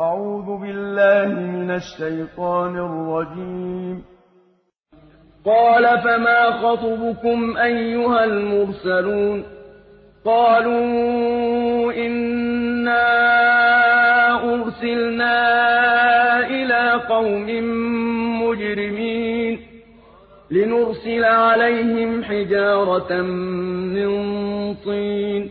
أعوذ بالله من الشيطان الرجيم. قال فما خطبكم أيها المرسلون؟ قالوا إنا أرسلنا إلى قوم مجرمين لنرسل عليهم حجارة من طين.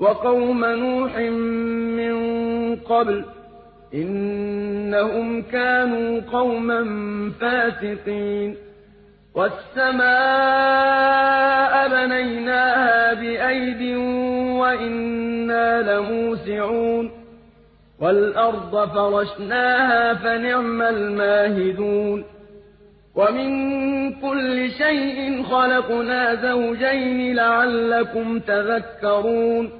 وَقَوْمَ نُوحٍ مِّن قَبْلُ ۖ إِنَّهُمْ كَانُوا قَوْمًا فَاسِقِينَ وَالسَّمَاءَ بَنَيْنَاهَا بِأَيْدٍ وَإِنَّا لَمُوسِعُونَ وَالْأَرْضَ فَرَشْنَاهَا فَنِعْمَ الْمَاهِدُونَ وَمِن كُلِّ شَيْءٍ خَلَقْنَا زَوْجَيْنِ لَعَلَّكُمْ تَذَكَّرُونَ